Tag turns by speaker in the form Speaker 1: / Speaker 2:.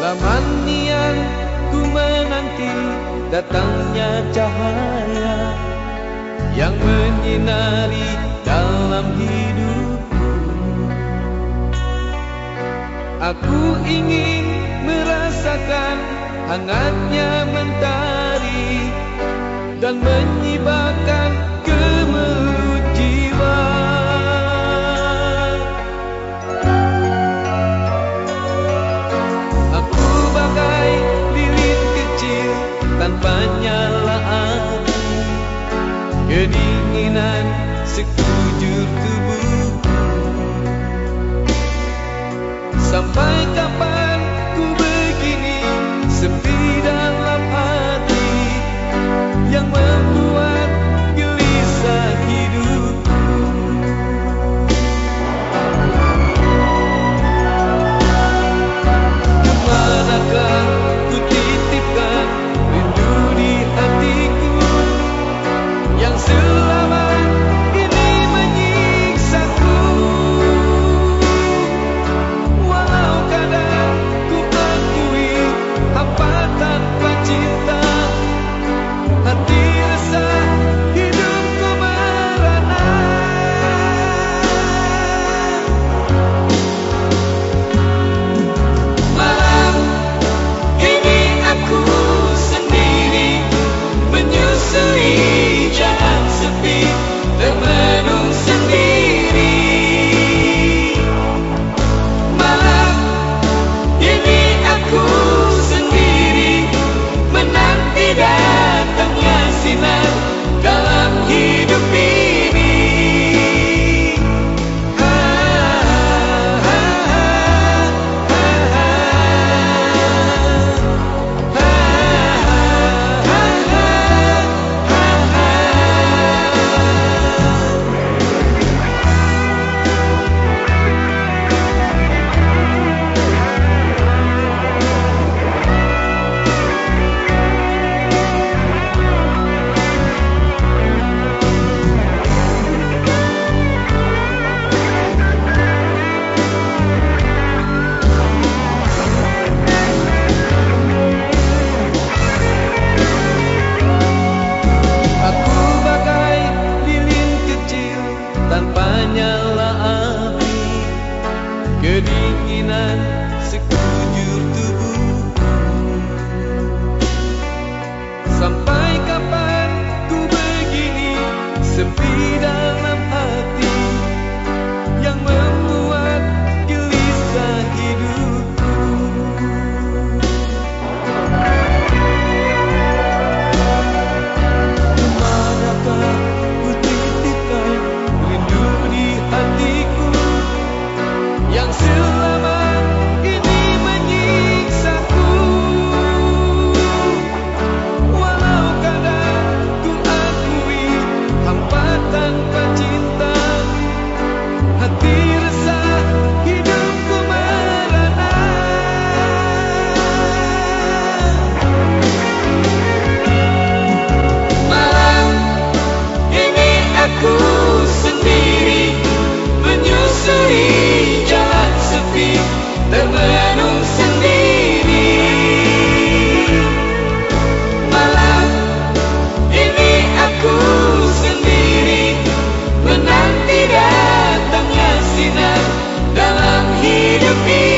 Speaker 1: Laman nian ku menanti datangnya cahaya Yang menyinari dalam hidupku. Aku ingin merasakan hangatnya mentari Dan menyibakkan menyala api kedinginan aku sendiri Menyusuri jalan sepi Termenung sendiri. Malam ini aku sendiri Menanti datangnya sinar Dalam hidup ini.